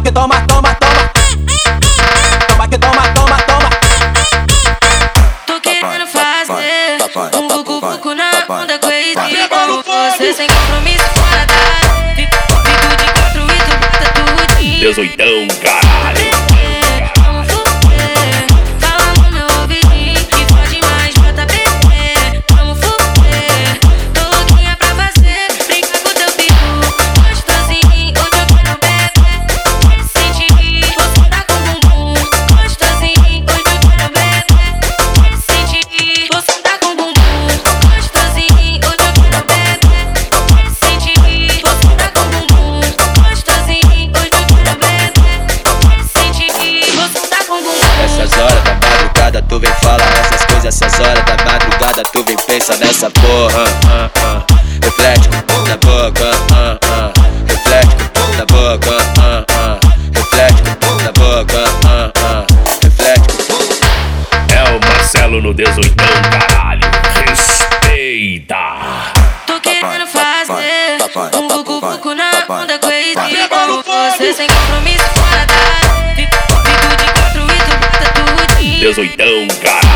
Toma que toma, toma, toma. Toma que toma, toma, toma. Tô querendo fazer um buco buco na onda crazy como você sem compromisso fora da Fico de quatro e tu bota tudinho Dezoitão, caralho. Vamos horas da madrugada tu vem falar essas coisas Essas horas da madrugada tu vem pensa nessa porra ah, ah. Reflete com na boca ah, ah. Reflete com na boca ah, ah. Reflete com na boca ah, ah. Reflete com É o Marcelo no dezoitão, caralho. Respeita. Tô querendo fazer um buco buco na onda como você sem compromisso Dezoitão, caralho.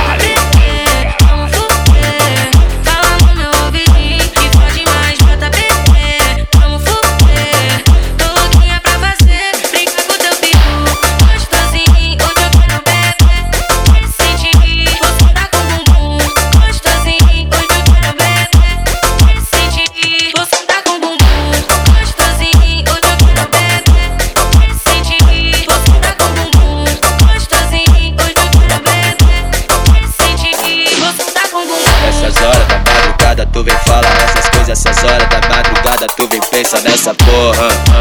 tu vem pensa nessa porra.